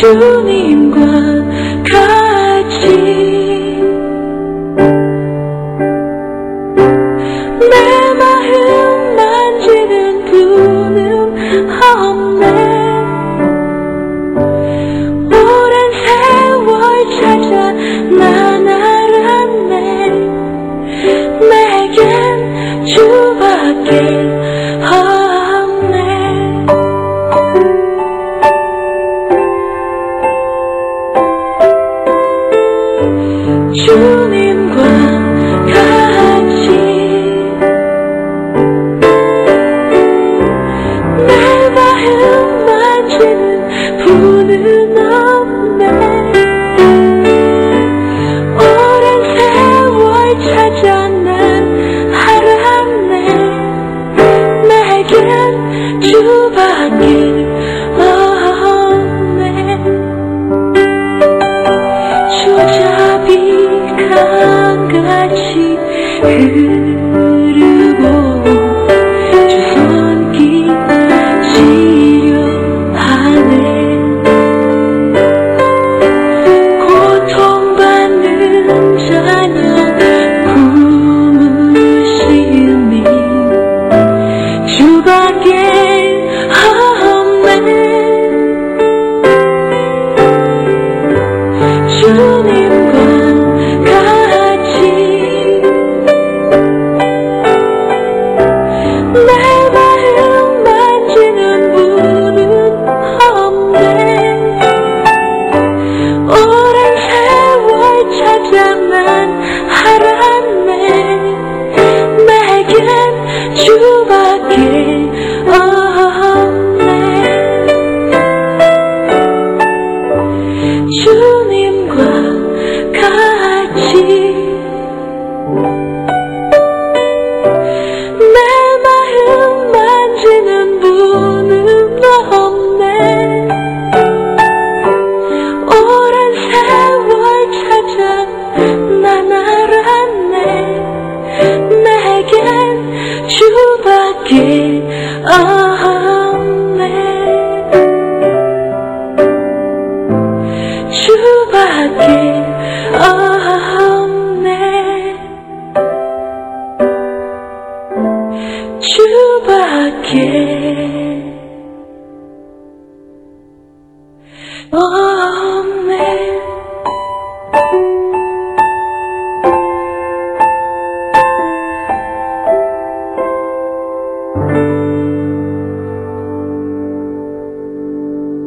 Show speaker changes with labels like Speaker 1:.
Speaker 1: 求你管。心美祝你 주 you